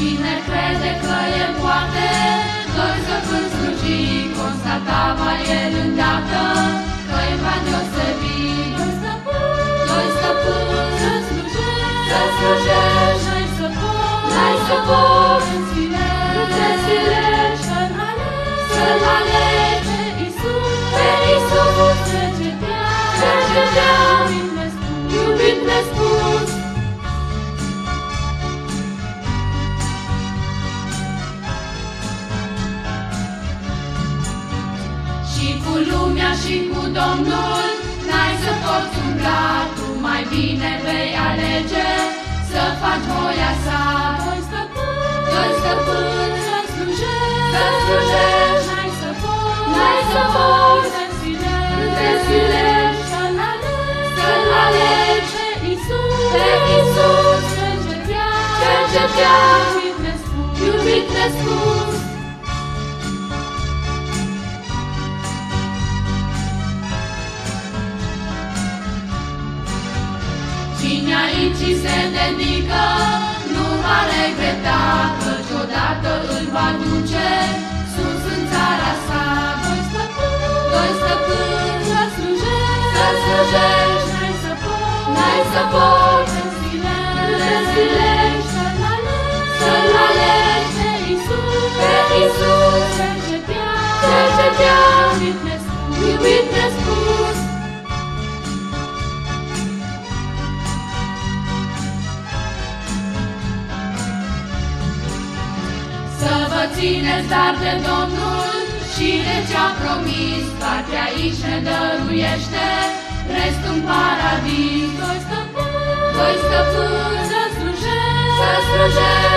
Cine crede că e poate, doi stăpân sluji, constata va el îndată, că e va deosebi. Doi stăpâni, doi stăpâni, să slujești, să slujești, n-ai să poți, n-ai să poți, Și cu lumea și cu Domnul N-ai să poți umbla, tu mai bine vei alege Să faci voia sa. Doi stăpâni, doi stăpâni să slujești Să slujești, n-ai să poți, n-ai să poți. Să înțelegi, să înțelegi, să-L alegi Să-L alegi. pe Iisus, pe Iisus Cercetea, cercetea, Cine aici se dedică nu va regreta Căci odată îl va duce sus în țara sa. Doi stăpâni, doi stăpâni să slujești, să slujești. N-ai să poți, n-ai să poți să înțelegi, să-L vă țineți dar de Domnul și de ce-a promis, partea aici ne dăruiește, restul în paradis. Doi stăpâni, doi stăpâni, să slujești, să slujești,